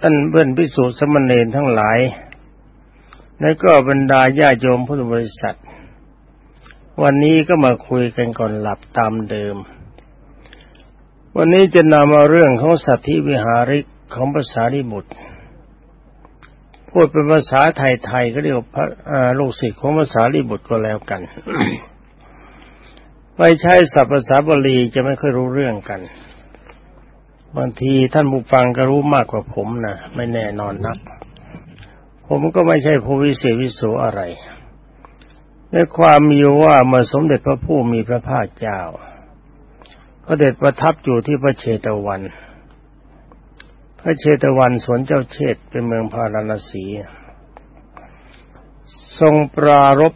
ท่านเพื่อนพิสุสมณเณรทั้งหลาย และก็บรรดาญาโยมพุทธบริษัท วันนี้ก็มาคุยกันก่อนหลับตามเดิม วันนี้จะนำเอาเรื่องของสัตธิวิหาริกของภาษาลิบุตร พูดเป็นภาษาไทยๆก็เรียกว่าลูกศิษย์ของภาษาลิบุตรก็แล้วกันไปใช้ศัพท์ภาษาบาลีจะไม่ค่อยรู้เรื่องกัน บางทีท่านผู้ฟังก็รู้มากกว่าผมนะไม่แน่นอนนัก ผมก็ไม่ใช่ผู้วิเศษวิโสอะไรในความมีว่ามื่อสมเด็จพระผู้มีพระภาคเจ้าพระเด็จประทับอยู่ที่พระเชตวัน พระเชตวันสวนเจ้าเชษเป็นเมืองพาราณสี ทรงปรารบ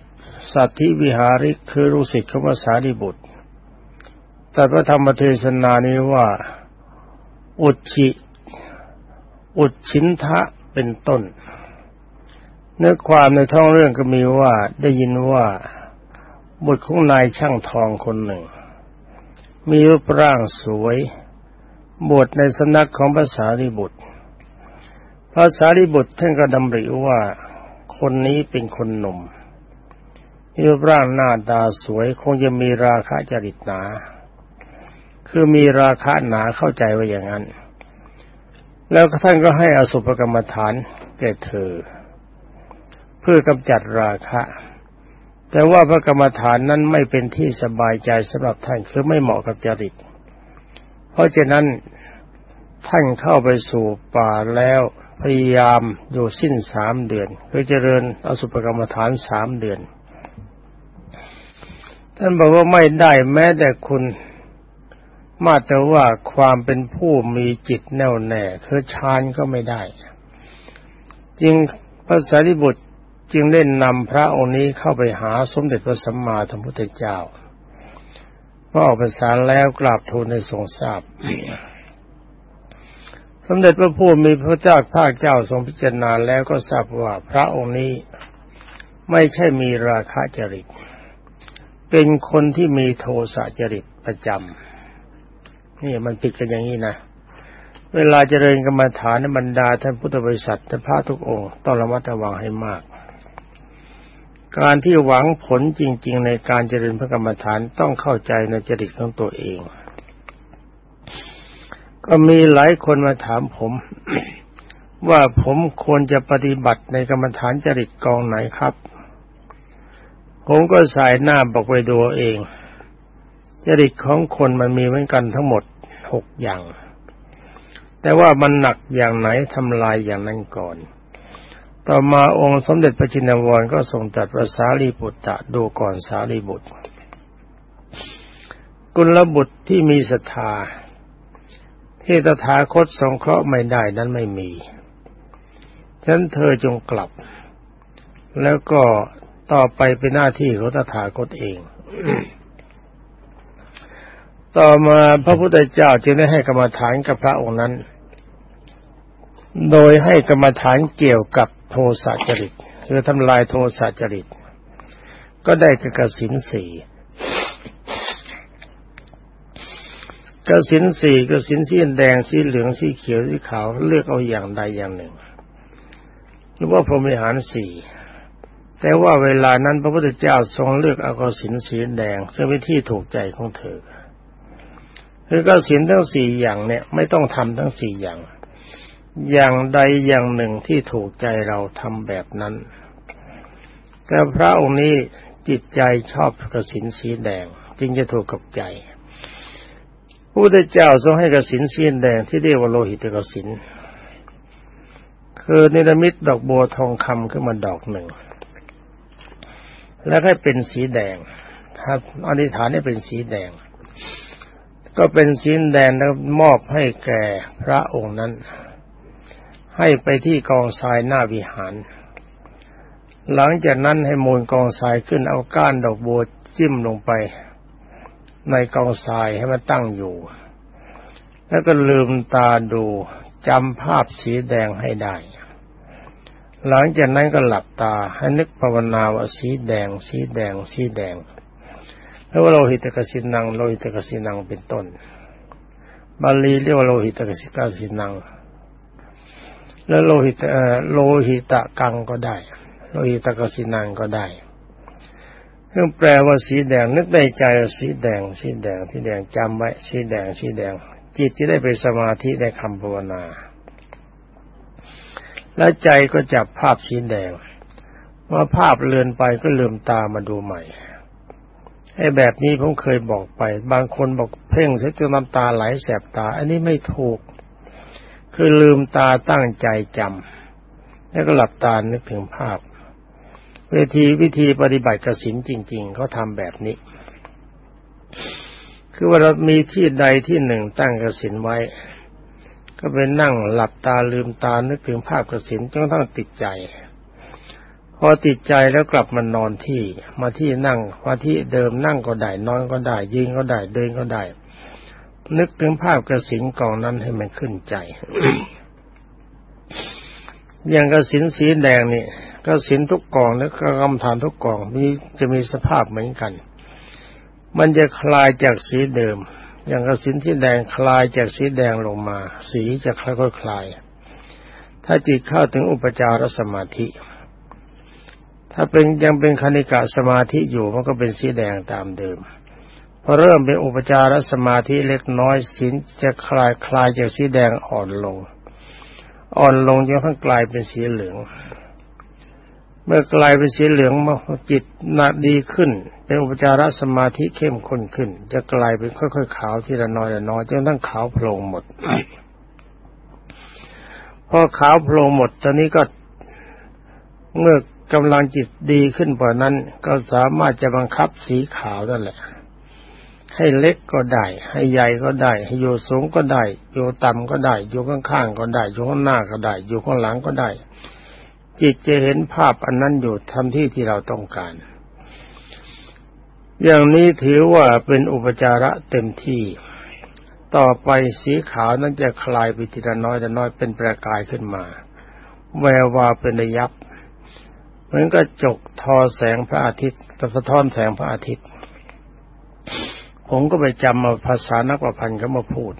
สัตธิวิหาริกคือรุสิกขมสารีบุตร แต่พระธรรมเทศนานี้ว่า อุชิอุชินทะเป็นต้นเนื้อความในท้องเรื่องก็มีว่าได้ยินว่าบุตรของนายช่างทองคนหนึ่ง มีรูปร่างสวย บวชในสนักของภาษาริบุตรภาษาริบุตรท่านก็ดำริว่า คนนี้เป็นคนหนุ่มรูปร่างหน้าตาสวยคงจะมีราคะจริตหนา คือมีราคะหนาเข้าใจว่าอย่างนั้น แล้วท่านก็ให้อสุภกรรมฐานแก่เธอ เพื่อกำจัดราคะ แต่ว่าพระกรรมฐานนั้นไม่เป็นที่สบายใจสำหรับท่านคือไม่เหมาะกับจริต เพราะฉะนั้นท่านเข้าไปสู่ป่าแล้วพยายามอยู่สิ้นสามเดือนเพื่อเจริญอสุภกรรมฐานสามเดือน ท่านบอกว่าไม่ได้แม้แต่คุณ มาแต่ว่าความเป็นผู้มีจิตแน่วแน่คือฌานก็ไม่ได้ จึงพระสารีบุตรจึงเล่นนำพระองค์นี้เข้าไปหาสมเด็จพระสัมมาสัมพุทธเจ้าเมื่อออกภาษาแล้วกราบทูลในทรงทราบสมเด็จพระผู้มีพระเจ้าภาคเจ้าทรงพิจารณาแล้วก็ทราบว่าพระองค์นี้ไม่ใช่มีราคะจริต เป็นคนที่มีโทสะจริตประจำ นี่มันผิดกันอย่างนี้นะเวลาเจริญกรรมฐานในบรรดาท่านพุทธบริษัทท่านพระทุกองค์ต้องระมัดระวังให้มาก การที่หวังผลจริง ๆ ในการเจริญพระกรรมฐานต้องเข้าใจในจริตของตัวเอง ก็มีหลายคนมาถามผม ว่าผมควรจะปฏิบัติในกรรมฐานจริตกองไหนครับ ผมก็สายหน้าบอกไปดูเอง จริตของคนมันมีเหมือนกันทั้งหมดหกอย่าง แต่ว่ามันหนักอย่างไหนทำลายอย่างนั้นก่อน ต่อมาองค์สมเด็จพระจินวรก็ทรงตัดภาษาลีบุตรดูก่อนสาลีบุตร กุลบุตรที่มีศรัทธาที่ตถาคตสงเคราะห์ไม่ได้นั้นไม่มีฉันเธอจงกลับ แล้วก็ต่อไปเป็นหน้าที่ของตถาคตเอง ต่อมาพระพุทธเจ้าจึงได้ให้กรรมฐานกับพระองค์นั้น โดยให้กรรมฐานเกี่ยวกับโทสะจริตคือทำลายโทสะจริต ก็ได้กับกสินสีกสินสีกสินสีแดงสีเหลืองสีเขียวสีขาวเลือกเอาอย่างใดอย่างหนึ่งหรือว่าพรหมิหารสี่แต่ว่าเวลานั้นพระพุทธเจ้าทรงเลือกเอากสินสีแดงซึ่งเป็นที่ถูกใจของเธอ คือก็ศีลทั้งสี่อย่างเนี่ยไม่ต้องทำทั้งสี่อย่าง อย่างใดอย่างหนึ่งที่ถูกใจเราทำแบบนั้น แต่พระองค์นี้จิตใจชอบกสินสีแดง จึงจะถูกกับใจพระพุทธเจ้าทรงให้กสินสีแดงที่เรียกว่าโลหิตกสินคือนิรมิตดอกบัวทองคำขึ้นมาดอกหนึ่ง แล้วให้เป็นสีแดงถ้าอธิษฐานให้เป็นสีแดง ก็เป็นสินแดนแล้วมอบให้แก่พระองค์นั้น ให้ไปที่กองทรายหน้าวิหาร หลังจากนั้นให้มูลกองทรายขึ้นเอาก้านดอกบัวจิ้มลงไป ในกองทรายให้มันตั้งอยู่ แล้วก็ลืมตาดูจำภาพสีแดงให้ได้ หลังจากนั้นก็หลับตาให้นึกภาวนาว่าสีแดง สีแดง สีแดงแล้วว่าโลหิตกสินังโลหิตกสินังเป็นต้น บาลีเรียกว่าโลหิตกสิกาสินัง แล้วโลหิตโลหิตกังก็ได้ โลหิตกสินังก็ได้ซึ่งแปลว่าสีแดงนึกได้ใจสีแดง สีแดงสีแดงจำไว้สีแดงสีแดง จิตที่ได้ไปสมาธิได้คำภาวนา แล้วใจก็จับภาพสีแดงเมื่อภาพเลือนไปก็ลืมตามาดูใหม่ ไอ้แบบนี้ผมเคยบอกไป บางคนบอกเพ่งเสียจนน้ำตาไหลแสบตา อันนี้ไม่ถูก คือลืมตาตั้งใจจำแล้วก็หลับตานึกถึงภาพเวทีวิธีปฏิบัติกสินจริง ๆเขาทำแบบนี้ คือว่าเรามีที่ใดที่หนึ่งตั้งกสินไว้ ก็ไปนั่งหลับตาลืมตานึกถึงภาพกสินจนต้องติดใจ พอติดใจแล้วกลับมานอนที่ มาที่นั่งมาที่เดิมนั่งก็ได้นอนก็ได้ยิงก็ได้เดินก็ได้ นึกถึงภาพกระสินกองนั้นให้มันขึ้นใจ อย่างกระสินสีแดงนี่ก็สินทุกกองและกรรมฐานทุกกองมีจะมีสภาพเหมือนกัน มันจะคลายจากสีเดิม อย่างกระสินสีแดงคลายจากสีแดงลงมา สีจะค่อยๆคลาย ถ้าจิตเข้าถึงอุปจารสมาธิ ถ้าเป็นยังเป็นคณิกะสมาธิอยู่มันก็เป็นสีแดงตามเดิม พอเริ่มเป็นอุปจารสมาธิเล็กน้อยสินจะคลายคลายจากสีแดงอ่อนลง อ่อนลงจนทั้งกลายเป็นสีเหลือง เมื่อกลายเป็นสีเหลืองมาจิตนาดีขึ้น เป็นอุปจารสมาธิเข้มข้นขึ้น จะกลายเป็นค่อยๆขาวทีละน้อยละน้อยจนทั้งขาวโพลงหมดพอขาวโพลงหมดตอนนี้ก็เมื่อ กำลังจิตดีขึ้นกว่านั้น ก็สามารถจะบังคับสีขาวนั่นแหละ ให้เล็กก็ได้ ให้ใหญ่ก็ได้ ให้อยู่สูงก็ได้อยู่ต่ำก็ได้ อยู่ข้างๆก็ได้ อยู่ข้างหน้าก็ได้ อยู่ข้างหลังก็ได้ จิตจะเห็นภาพอันนั้นอยู่ทำที่ที่เราต้องการ อย่างนี้ถือว่าเป็นอุปจาระเต็มที่ต่อไปสีขาวนั้นจะคลายไปทีละน้อยแต่น้อยเป็นประกายขึ้นมา แวววาเป็นระยับ เหมือนก็จกทอแสงพระอาทิตย์สะท้อนแสงพระอาทิตย์ ผมก็ไปจำมาภาษานักประพันธ์เขามาพูด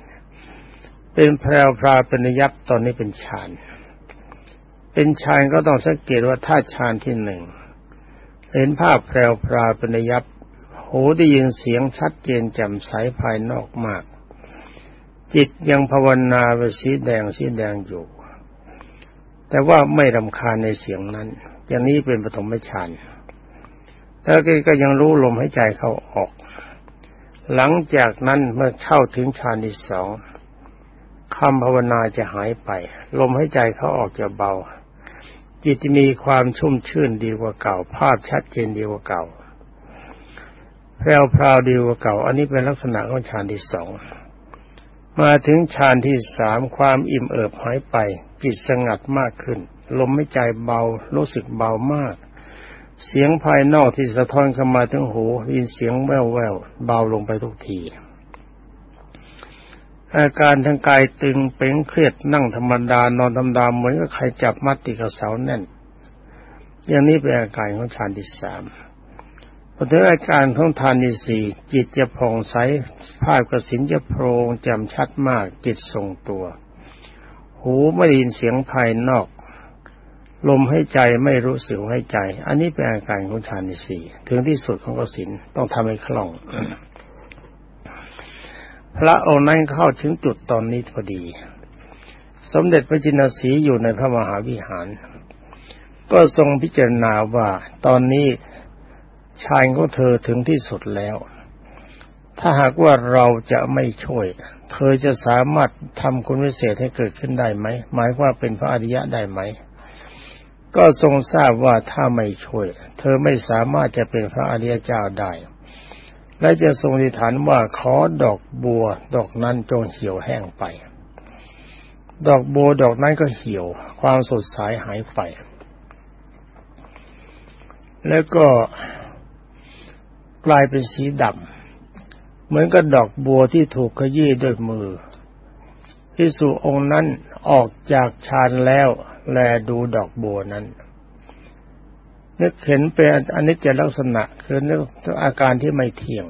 เป็นแพรวพราเป็นยับตอนนี้เป็นฌาน เป็นฌานก็ต้องสังเกตว่าถ้าฌานที่หนึ่งเห็นภาพแพรวพราเป็นยับหูได้ยินเสียงชัดเจนแจ่มใสภายนอกมาก จิตยังภาวนาไปสีแดงสีแดงอยู่ แต่ว่าไม่รำคาญในเสียงนั้น อย่างนี้เป็นปฐมฌานแล้วก็ยังรู้ลมหายใจเข้าออก หลังจากนั้นเมื่อเข้าถึงฌานที่สองคำภาวนาจะหายไป ลมหายใจเขาออกจะเบา จิตมีความชุ่มชื่นดีกว่าเก่า ภาพชัดเจนดีกว่าเก่าแพรวพราวดีกว่าเก่า อันนี้เป็นลักษณะของฌานที่สองมาถึงฌานที่สามความอิ่มเอิบหายไป จิตสงัดมากขึ้น ลมหายใจเบา รู้สึกเบามาก เสียงภายนอกที่สะท้อนเข้ามาถึงหูยินเสียงแว่วแววเบาลงไปทุกที อาการทางกายตึงเป่งเครียดนั่งธรรมดานอนธรรมดาเหมือนกับใครจับมัดติดกับเสาแน่น อย่างนี้เป็นอาการของฌานที่สามพอถึงอาการของทานที่สี่จิตจะผ่องใสภาพกระสินจะโพรงจำชัดมากจิตทรงตัว หูไม่ได้ยินเสียงภายนอก ลมให้ใจไม่รู้สึกให้ใจ อันนี้เป็นอาการของฌานที่สี่ถึงที่สุดของกสินต้องทำให้คล่อง พระองค์นั้นเข้าถึงจุดตอนนี้พอดี สมเด็จพระจินสีอยู่ในพระมหาวิหาร ก็ทรงพิจารณาว่าตอนนี้ชายของเธอถึงที่สุดแล้ว ถ้าหากว่าเราจะไม่ช่วย เธอจะสามารถทำคุณวิเศษให้เกิดขึ้นได้ไหม หมายว่าเป็นพระอริยะได้ไหม ก็ทรงทราบว่าถ้าไม่ช่วย เธอไม่สามารถจะเป็นพระอริยเจ้าได้ และจะทรงอธิษฐานว่าขอดอกบัว ดอกนั้นจงเหี่ยวแห้งไป ดอกบัวดอกนั้นก็เหี่ยว ความสดใสหายไป แล้วก็กลายเป็นสีดำเหมือนกับดอกบัวที่ถูกขยี้ด้วยมือพิสุองค์นั้นออกจากฌานแล้ว แลดูดอกบัวนั้น นึกเห็นเป็นอนิจจลักษณะคือนึกอาการที่ไม่เที่ยง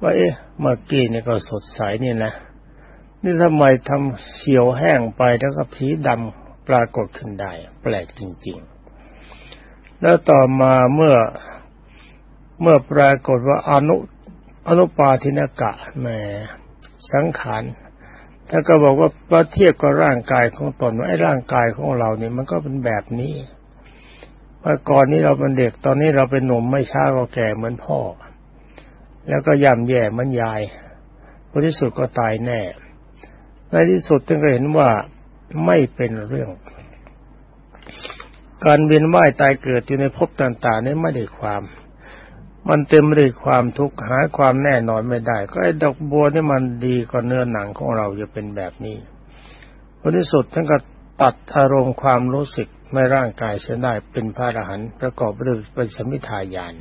ว่าเอ๊ะเมื่อกี้นี่ก็สดใสนี่นะ นี่ทำไมทำเขียวแห้งไปแล้วก็สีดำปปรากฏขึ้นได้ แปลกจริง ๆ แล้วต่อมาเมื่อเมื่อปรากฏว่าอนุอนุปาทินกะแหมสังขาร ถ้าก็บอกว่าเทียบกับร่างกายของตนว่าไอ้ร่างกายของเราเนี่ยมันก็เป็นแบบนี้เมื่อก่อนนี้เราเป็นเด็กตอนนี้เราเป็นหนุ่มไม่ช้าก็แก่เหมือนพ่อ แล้วก็ย่ำแย่เหมือนยายผลที่สุดก็ตายแน่ในที่สุดจึงเห็นว่าไม่เป็นเรื่อง การเวียนว่ายตายเกิดอยู่ในภพต่างๆนี่ไม่ได้ความ มันเต็มไปด้วยความทุกข์หาความแน่นอนไม่ได้ ก็ไอ้ดอกบัวนี่มันดีกว่าเนื้อหนังของเราจะเป็นแบบนี้ผลที่สุดท่านก็ตัดอารมณ์ความรู้สึกในร่างกายเสียได้เป็นพระอรหันต์ประกอบด้วยเป็นสมิทายาน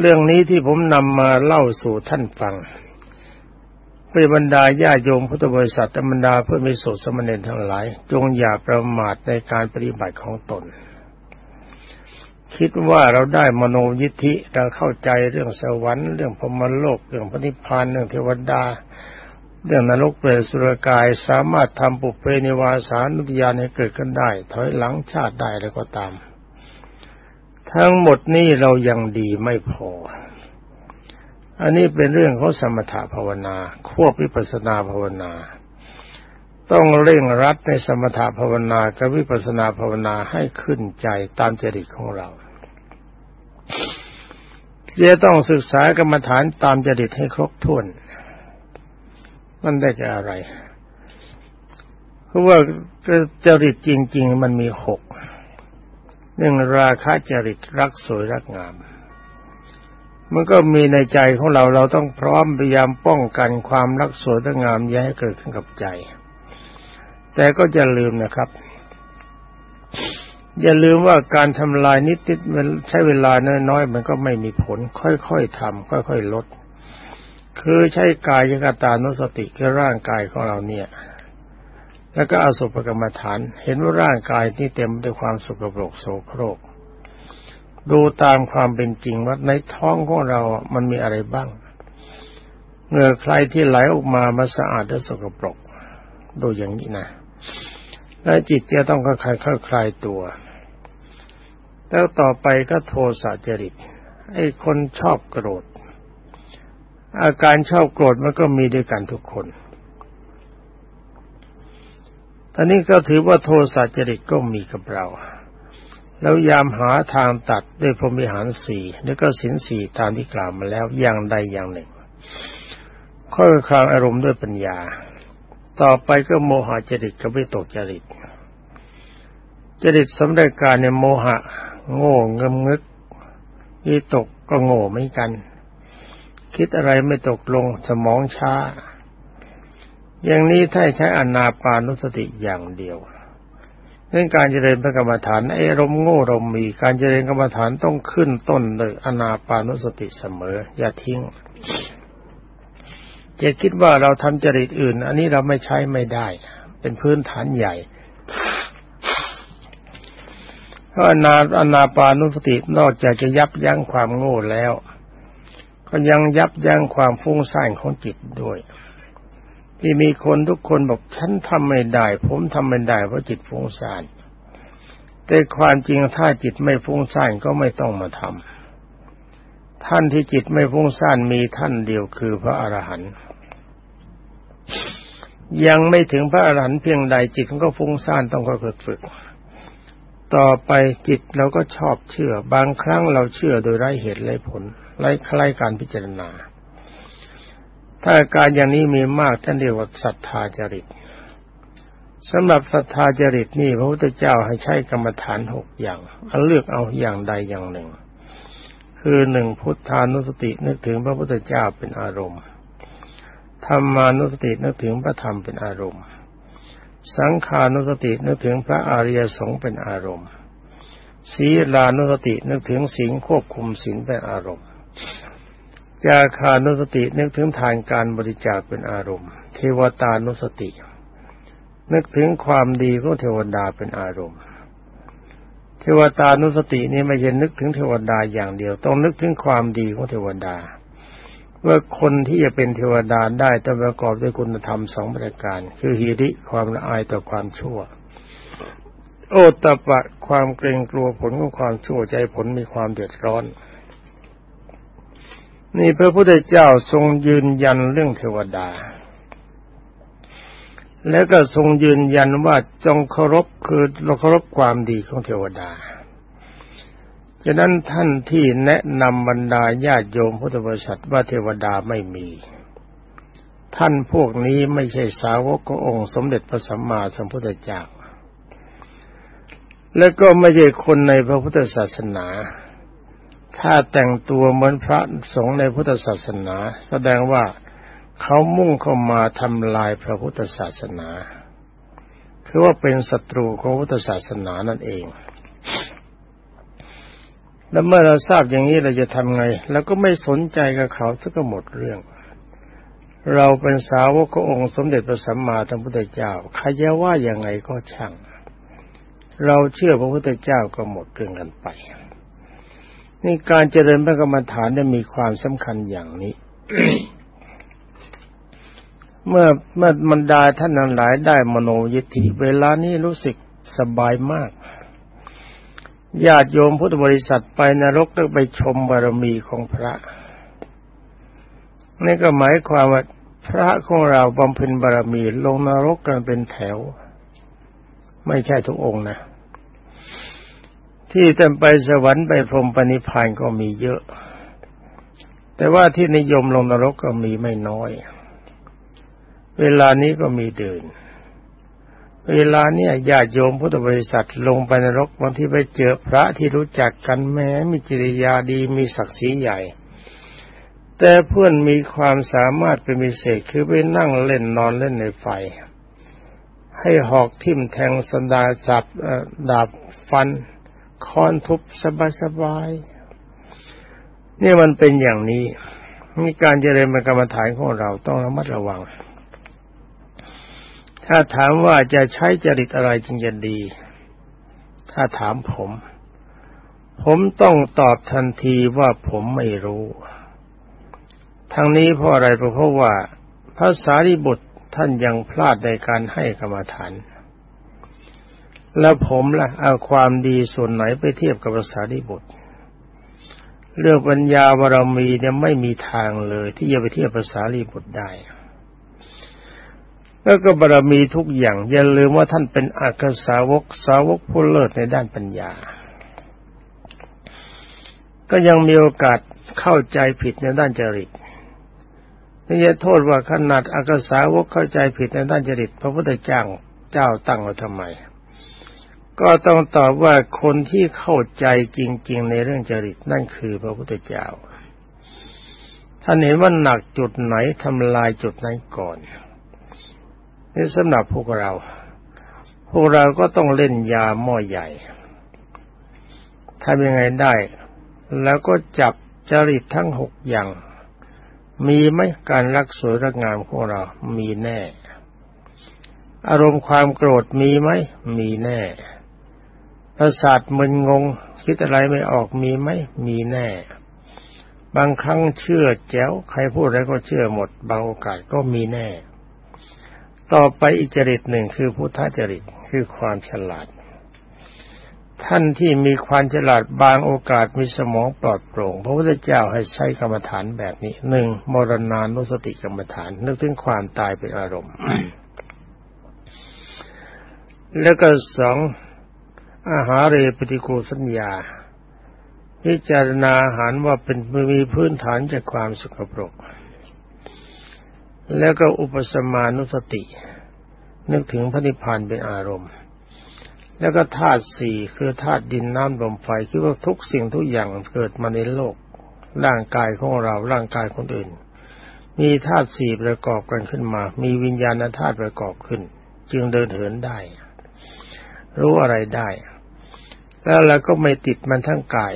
เรื่องนี้ที่ผมนำมาเล่าสู่ท่านฟังเพื่อบรรดาญาโยมพุทธบริษัทธรรมดาเพื่อมีสุสมณีทั้งหลาย จงอย่าประมาทในการปฏิบัติของตน คิดว่าเราได้มโนยิทธิเราเข้าใจเรื่องสวรรค์เรื่องพมโลกเรื่องพระนิพพานเรื่องเทวดา เรื่องนรกเปรตสุรกายสามารถทำปุเพนิวาสานุญาให้เกิดขึ้นได้ ถอยหลังชาติได้แล้วก็ตาม ทั้งหมดนี้เรายังดีไม่พอ อันนี้เป็นเรื่องของสมถะภาวนาควบวิปัสนาภาวนา ต้องเร่งรัดในสมถะภาวนากับวิปัสนาภาวนาให้ขึ้นใจตามจริตของเรา จะต้องศึกษากรรมฐานตามจริตให้ครบถ้วน มันได้จะอะไร เพราะว่าจริตจริง ๆ มันมีหกหนึ่งราคะจริตรักสวยรักงาม มันก็มีในใจของเราเราต้องพร้อมพยายามป้องกันความรักสวยรักงามอย่าให้เกิดขึ้นกับใจ แต่ก็จะลืมนะครับ อย่าลืมว่าการทำลายนิดๆมันใช้เวลาน้อยๆมันก็ไม่มีผล ค่อยๆทำค่อยๆลด คือใช้กายยกตานุสติคือร่างกายของเราเนี่ย แล้วก็อสุภกรรมฐาน เห็นว่าร่างกายนี่เต็มด้วยความสุขปรกโสโครก ดูตามความเป็นจริงว่าในท้องของเรา มันมีอะไรบ้างเงื่อใครที่ไหลออกมามาสะอาดและสกปรกดูอย่างนี้นะและจิตจะต้องค่อยๆคลายตัว แล้วต่อไปก็โทสะจริต ไอ้คนชอบโกรธ อาการชอบโกรธมันก็มีด้วยกันทุกคนตอนนี้ก็ถือว่าโทสะจริตก็มีกับเรา แล้วยามหาทางตัดด้วยพรมิหารสี่แล้วก็สินสี่ตามที่กล่าวมาแล้วอย่างใดอย่างหนึ่งค่อยคลางอารมณ์ด้วยปัญญา ต่อไปก็โมหะจริตกับวิตกจริต จริตสำเร็จการในโมหะ โง่เงมงึกวิตกก็โง่เหมือนกัน คิดอะไรไม่ตกลงสมองช้า อย่างนี้ถ้าใช้อนาปานุสติอย่างเดียวเรื่องการเจริญพระกรรมฐานไอ้รมโง่รมมีการเจริญกรรมฐานต้องขึ้นต้นเลยอนาปานุสติเสมอ อย่าทิ้งจะคิดว่าเราทำจริตอื่น อันนี้เราไม่ใช้ไม่ได้ เป็นพื้นฐานใหญ่ เพราะอนาอนาปานุสตินอกจากจะยับยั้งความโง่แล้ว ก็ยังยับยั้งความฟุ้งซ่านของจิตด้วย ที่มีคนทุกคนบอกฉันทำไม่ได้ ผมทำไม่ได้เพราะจิตฟุ้งซ่านแต่ความจริงถ้าจิตไม่ฟุ้งซ่านก็ไม่ต้องมาทำท่านที่จิตไม่ฟุ้งซ่านมีท่านเดียวคือพระอรหันต์ยังไม่ถึงพระอรหันต์เพียงใดจิตก็ฟุ้งซ่านต้องก็ฝึก ต่อไปจิตเราก็ชอบเชื่อ บางครั้งเราเชื่อโดยไร้เหตุไร้ผลไร้คล้ายการพิจารณา ถ้าอาการอย่างนี้มีมากท่านเรียกว่าศรัทธาจริตสำหรับศรัทธาจริตนี่พระพุทธเจ้าให้ใช้กรรมฐานหกอย่างเอาเลือกเอาอย่างใดอย่างหนึ่ง คือหนึ่งพุทธานุสตินึกถึงพระพุทธเจ้าเป็นอารมณ์ธรรมานุสตินึกถึงพระธรรมเป็นอารมณ์ สังขานุสตินึกถึงพระอริยสงฆ์เป็นอารมณ์ ศีลานุสตินึกถึงสิ่งควบคุมศีลเป็นอารมณ์จาคานุสตินึกถึงทานการบริจาคเป็นอารมณ์ เทวตานุสติ นึกถึงความดีของเทวดาเป็นอารมณ์ เทวตานุสตินี่ไม่ใช่นึกถึงเทวดาอย่างเดียว ต้องนึกถึงความดีของเทวดา ว่าคนที่จะเป็นเทวดาได้ต้องประกอบด้วยคุณธรรมสองประการ คือหิริความละอายต่อความชั่ว โอตปะความเกรงกลัวผลของความชั่วใจผลมีความเดือดร้อน นี่พระพุทธเจ้าทรงยืนยันเรื่องเทวดา แล้วก็ทรงยืนยันว่าจงเคารพคือเราเคารพความดีของเทวดา ฉะนั้นท่านที่แนะนำบรรดาญาติโยมพุทธบริษัทว่าเทวดาไม่มี ท่านพวกนี้ไม่ใช่สาวกขององค์สมเด็จพระสัมมาสัมพุทธเจ้าและก็ไม่ใช่คนในพระพุทธศาสนา ถ้าแต่งตัวเหมือนพระสงฆ์ในพุทธศาสนา แสดงว่าเขามุ่งเข้ามาทำลายพระพุทธศาสนา คือว่าเป็นศัตรูของพุทธศาสนานั่นเอง แล้วเมื่อเราทราบอย่างนี้เราจะทำไงแล้วก็ไม่สนใจกับเขาสักหมดเรื่อง เราเป็นสาวกขององค์สมเด็จพระสัมมาสัมพุทธเจ้าใครจะว่าอย่างไงก็ช่าง เราเชื่อพระพุทธเจ้าก็หมดเรื่องกันไปนี่การเจริญพระกรรมฐานได้มีความสำคัญอย่างนี้ เมื่อเมื่อมันดาท่านนั้นหลายได้มโนยิทธิเวลานี้รู้สึกสบายมาก ญาติโยมพุทธบริษัทไปนรกต้องไปชมบารมีของพระนี่ก็หมายความว่าพระของเราบำเพ็ญบารมีลงนรกกันเป็นแถว ไม่ใช่ทุกองค์นะ ที่ท่านไปสวรรค์ไปพรหมปณิพานก็มีเยอะ แต่ว่าที่นิยมลงนรกก็มีไม่น้อย เวลานี้ก็มีเดิน เวลาเนี่ยญาติโยมพุทธบริษัทลงไปนรกบางที่ไปเจอพระที่รู้จักกันแม้มีจริยาดีมีศักดิ์ศรีใหญ่ แต่เพื่อนมีความสามารถเป็นมิเศษคือไปนั่งเล่นนอนเล่นในไฟ ให้หอกทิ่มแทงสันดาจับดาบฟันค้อนทุบสบายๆนี่มันเป็นอย่างนี้มีการเจริญกรรมฐานของเราต้องระมัดระวัง ถ้าถามว่าจะใช้จริตอะไรจึงจะดี ถ้าถามผม ผมต้องตอบทันทีว่าผมไม่รู้ทั้งนี้เพราะอะไรเพราะว่าพระสารีบุตรท่านยังพลาดในการให้กรรมฐาน แล้วผมละ่ะเอาความดีส่วนไหนไปเทียบกับพระสารีบุตร เรื่องปัญญาบารมีเนี่ยไม่มีทางเลยที่จะไปเทียบภาษาลีบุตรได้ แล้วก็บารมีทุกอย่าง อย่าลืมว่าท่านเป็นอักสาวกสาวกผู้เลิศในด้านปัญญา ก็ยังมีโอกาสเข้าใจผิดในด้านจริตนี่จะโทษว่าขนาดอักสาวกเข้าใจผิดในด้านจริตพระพุทธเจ้าเจ้าตั้งไว้ทำไม ก็ต้องตอบว่าคนที่เข้าใจจริง ๆ ในเรื่องจริตนั่นคือพระพุทธเจ้าท่านเห็นว่าหนักจุดไหนทำลายจุดนั้นก่อน นี่สำหรับพวกเรา พวกเราก็ต้องเล่นยาหม้อใหญ่ทำยังไงได้ แล้วก็จับจริตทั้งหกอย่าง มีไหมการรักสวยรักงามของเรา มีแน่ อารมณ์ความโกรธมีไหม มีแน่ ประสาทมึนงง คิดอะไรไม่ออกมีไหม มีแน่ บางครั้งเชื่อแจ๋ว ใครพูดอะไรก็เชื่อหมด บางโอกาสก็มีแน่ ต่อไปอีกจริตหนึ่งคือพุทธจริตคือความฉลาด ท่านที่มีความฉลาดบางโอกาสมีสมองปลอดโปร่งพระพุทธเจ้าให้ใช้กรรมฐานแบบนี้หนึ่งมรณานุสติกรรมฐาน นึกถึงความตายเป็นอารมณ์ แล้วก็สองอาหารเรปฏิโกสัญญา พิจารณาอาหารว่าเป็นมีพื้นฐานจากความสกปรก แล้วก็อุปสมานุสติ นึกถึงพระนิพพานเป็นอารมณ์ แล้วก็ธาตุสี่คือธาตุดินน้ำลมไฟคิดว่าทุกสิ่งทุกอย่างเกิดมาในโลก ร่างกายของเราร่างกายคนอื่น มีธาตุสี่ประกอบกันขึ้นมา มีวิญญาณธาตุประกอบขึ้น จึงเดินเหินได้ รู้อะไรได้ แล้วเราก็ไม่ติดมันทั้งกาย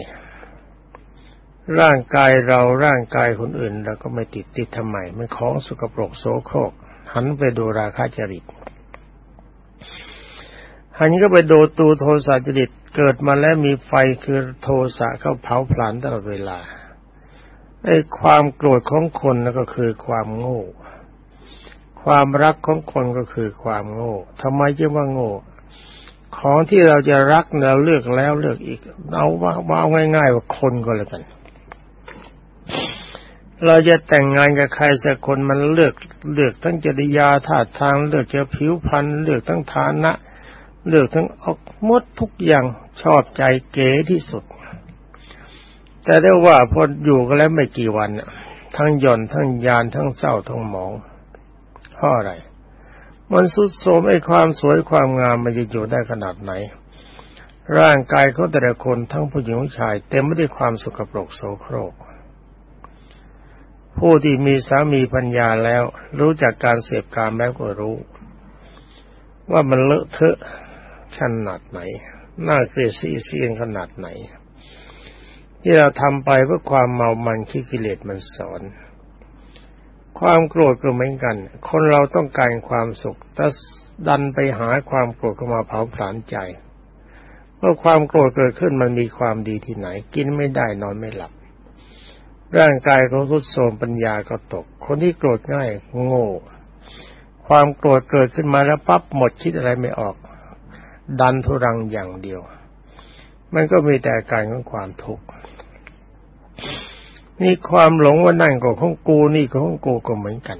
ร่างกายเราร่างกายคนอื่นเราก็ไม่ติดติดทำไม มันของสกปรกโสโครก หันไปดูราคาจริตหันก็ไปดูตูโทสะจริตเกิดมาแล้วมีไฟคือโทสะเข้าเผาผลาญตลอดเวลาไอ้ความโกรธของคนนั่นก็คือความโง่ ความรักของคนก็คือความโง่ทำไมจึงว่าโง่ ของที่เราจะรักเราเลือกแล้วเลือกอีก เอาว่าเอาง่ายๆว่าคนก็แล้วกัน เราจะแต่งงานกับใครสักคนมันเลือกเลือกทั้งจริยาท่าทางเลือกจะผิวพรรณเลือกทั้งฐานะ เลือกทั้งออกมดทุกอย่างชอบใจเก๋ที่สุด แต่ได้ว่าพออยู่กันแล้วไม่กี่วันทั้งหย่อนทั้งยานทั้งเศร้าทั้งหมองเพราะอะไร มันสุดโทมไอ้ความสวยความงามมันจะอยู่ได้ขนาดไหน ร่างกายเขาแต่ละคนทั้งผู้หญิงผู้ชาย เต็มไปด้วยความสกปรกโสโครก ผู้ที่มีสามีปัญญาแล้ว รู้จักการเสพการแล้วก็รู้ ว่ามันเลอะเทอะขนาดไหนน่าเกลียดซีเซียนขนาดไหน ที่เราทำไปเพื่อความเมามันขี้กิเลสมันสอน ความโกรธก็เหมือนกัน คนเราต้องการความสุขถ้าดันไปหาความโกรธเข้ามาเผาผลาญใจเมื่อความโกรธเกิดขึ้นมันมีความดีที่ไหน กินไม่ได้นอนไม่หลับ ร่างกายเขาทุดโทรมปัญญาก็ตก คนที่โกรธง่ายโง่ ความโกรธเกิดขึ้นมาแล้วปั๊บหมดคิดอะไรไม่ออก ดันทุรังอย่างเดียว มันก็มีแต่การของความทุกข์นี่ความหลงว่านั่นก็ของกูนี่ก็ของกูก็เหมือนกัน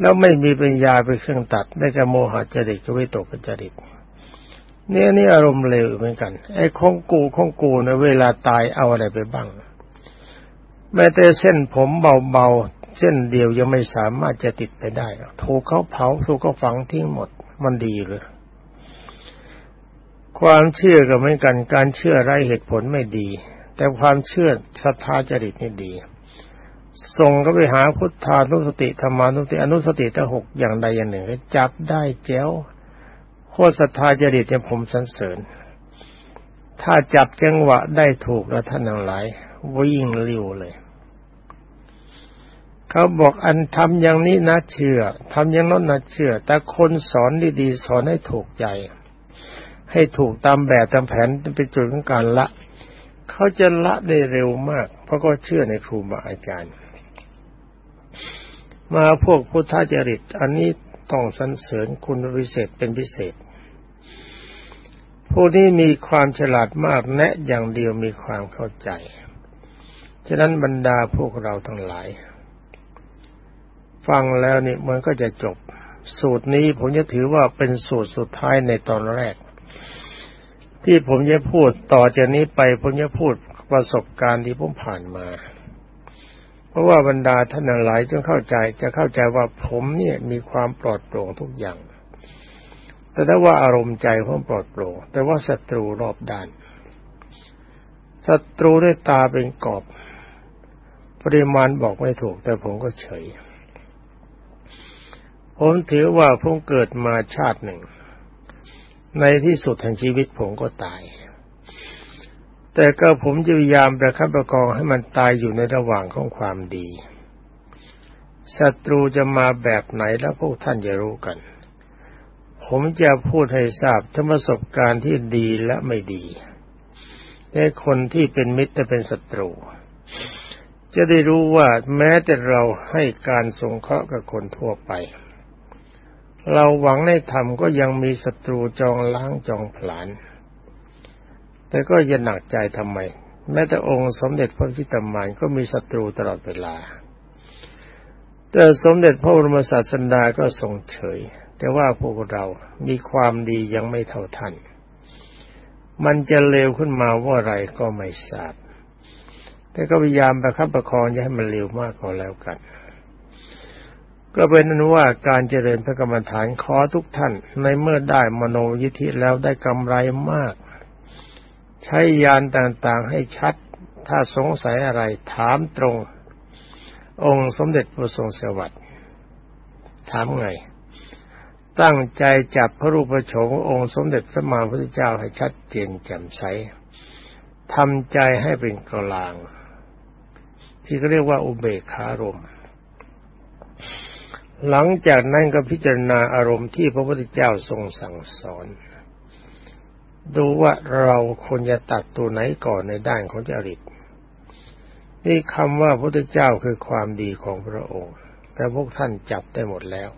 แล้วไม่มีปัญญาไปเครื่องตัดได้กับโมหะจริตก็ไม่ตกจริตเนี่ยนี่อารมณ์เร็วเหมือนกัน ไอ้ของกูของกูในเวลาตายเอาอะไรไปบ้าง แม้แต่เส้นผมเบาๆ เส้นเดียวยังไม่สามารถจะติดไปได้ถูกเขาเผาถูกเขาฝังทิ้งหมด มันดีเลยความเชื่อก็เหมือนกัน การเชื่อไร้เหตุผลไม่ดี แต่ความเชื่อศรัทธาจริตนี่ดีส่งก็ไปหาพุทธานุสติธรรมานุสติอนุสติทั้งหกอย่างใดอย่างหนึ่งจับได้แจ้วโคตรศรัทธาจริตเนี่ยผมสรรเสริญ ถ้าจับจังหวะได้ถูกแล้วท่านทั้งหลาย วิ่งเร็วเลย เขาบอกอันทำอย่างนี้นะเชื่อทำอย่างนั้นนะเชื่อ แต่คนสอนดีๆสอนให้ถูกใจ ให้ถูกตามแบบตามแผนเป็นจุดของการละ เขาจะละได้เร็วมาก เพราะก็เชื่อในครูบาอาจารย์ มาพวกพุทธจริต อันนี้ต้องสรรเสริญคุณวิเศษเป็นพิเศษ ผู้นี้มีความฉลาดมากแนะอย่างเดียวมีความเข้าใจ ฉะนั้นบรรดาพวกเราทั้งหลาย ฟังแล้วนี่มันก็จะจบ สูตรนี้ผมจะถือว่าเป็นสูตรสุดท้ายในตอนแรก ที่ผมจะพูดต่อจากนี้ไปผมจะพูดประสบการณ์ที่ผมผ่านมา เพราะว่าบรรดาท่านหลายจงเข้าใจจะเข้าใจว่าผมเนี่ยมีความปลอดโปร่งทุกอย่าง แต่ถ้าว่าอารมณ์ใจผมปลอดโปร่งแต่ว่าศัตรูรอบด้านศัตรูด้วยตาเป็นกอบ ปริมาณบอกไม่ถูก แต่ผมก็เฉย ผมถือว่าผมเกิดมาชาติหนึ่ง ในที่สุดแห่งชีวิตผมก็ตาย แต่ก็ผมจะพยายามประคับประคองให้มันตายอยู่ในระหว่างของความดีศัตรูจะมาแบบไหนแล้วพวกท่านจะรู้กัน ผมจะพูดให้ทราบทั้งประสบการณ์ที่ดีและไม่ดีในคนที่เป็นมิตรแต่เป็นศัตรู จะได้รู้ว่าแม้แต่เราให้การสงเคราะห์กับคนทั่วไป เราหวังในธรรมก็ยังมีศัตรูจองล้างจองผลาญแต่ก็ยังหนักใจทำไม แม้แต่องค์สมเด็จพระพิตามานก็มีศัตรูตลอดเวลา แต่สมเด็จพระบรมศาสดาก็ทรงเฉย แต่ว่าพวกเรามีความดียังไม่เท่าท่าน มันจะเลวขึ้นมาว่าไรก็ไม่ทราบ แต่ก็พยายามประคับประคองอย่าให้มันเร็วมากก็แล้วกัน ก็เป็นนั้นว่าการเจริญพระกรรมฐานขอทุกท่าน ในเมื่อได้มโนยิธิแล้วได้กำไรมาก ใช้ยานต่างๆให้ชัด ถ้าสงสัยอะไรถามตรง องค์สมเด็จพระทรงสวัสดิ์ถามไง ตั้งใจจับพระรูปโฉมองค์สมเด็จสมมาพุทธเจ้าให้ชัดเจนแจ่มใสทำใจให้เป็นกลาง ที่เขาเรียกว่าอุเบกขารมหลังจากนั้นก็พิจารณาอารมณ์ที่พระพุทธเจ้าทรงสั่งสอน ดูว่าเราควรจะตัดตัวไหนก่อนในด้านของจริตนี่คำว่าพระพุทธเจ้าคือความดีของพระองค์ แต่พวกท่านจับได้หมดแล้ว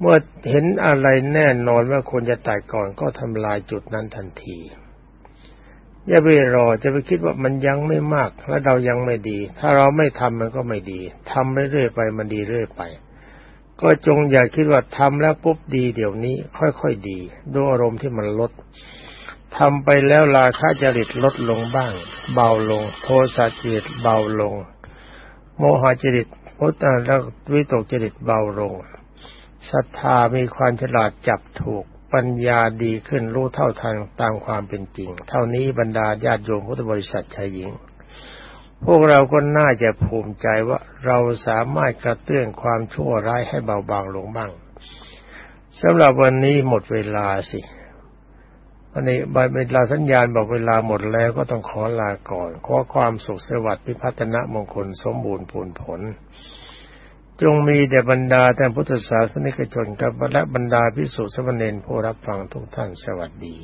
เมื่อเห็นอะไรแน่นอนว่าควรจะตายก่อนก็ทำลายจุดนั้นทันที อย่าไปรอจะไปคิดว่ามันยังไม่มากและเรายังไม่ดี ถ้าเราไม่ทำมันก็ไม่ดีทำเรื่อยๆไปมันดีเรื่อยไป ก็จงอย่าคิดว่าทำแล้วปุ๊บดีเดี๋ยวนี้ ค่อยๆดีด้วยอารมณ์ที่มันลดทำไปแล้วราคะจริตลดลงบ้าง เบาลง โทสะจริตเบาลง โมหจริตพุทธแล้ววิตกจริตเบาลง ศรัทธามีความฉลาดจับถูกปัญญาดีขึ้นรู้เท่าทันตามความเป็นจริง เท่านี้บรรดาญาติโยมพุทธบริษัทชายหญิง พวกเราก็น่าจะภูมิใจว่าเราสามารถกระเตื้องความชั่วร้ายให้เบาบางลงบ้างสำหรับวันนี้หมดเวลาสิวันนี้ใบเวลาสัญญาณบอกเวลาหมดแล้วก็ต้องขอลาก่อน ขอความสุขสวัสดิ์พิพัฒนมงคลสมบูรณ์ผลผล จงมีแด่บรรดาท่านพุทธศาสนิกชนกับและบรรดาพิสุทธิสมณีผู้รับฟังทุกท่านสวัสดี